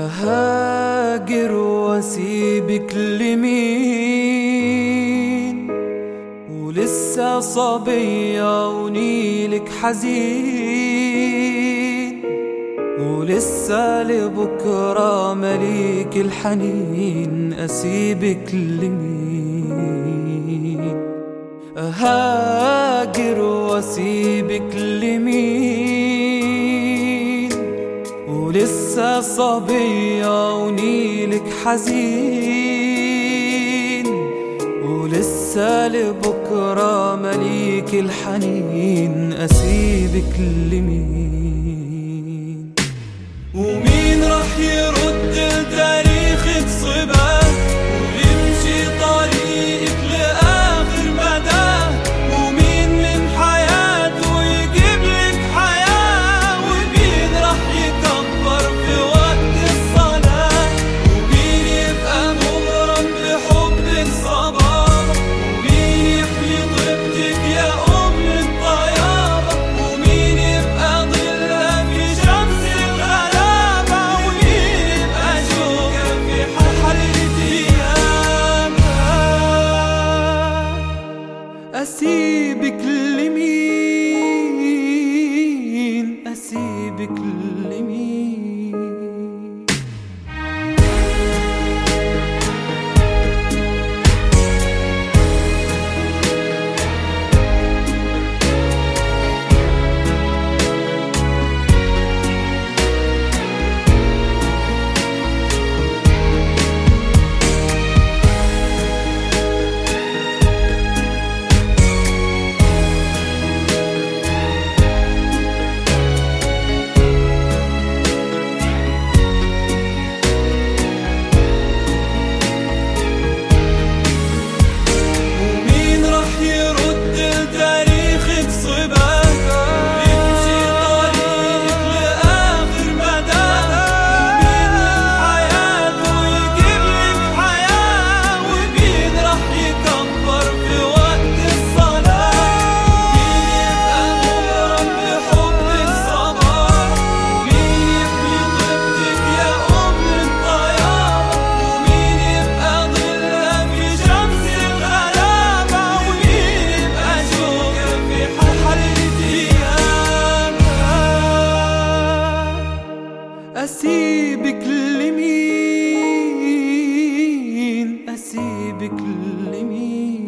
أهاجر وأسيبك لمين؟ ولسه صبية ونيلك حزين. ولسه لبكرة مليك الحنين أسيبك لمين؟ أهاجر وأسيبك لمين انسى الصبية ونيلك حزين ولسه لبكرة مليك الحنين أسيبك لمين؟ أسيبك لمين؟ أسيبك لمين؟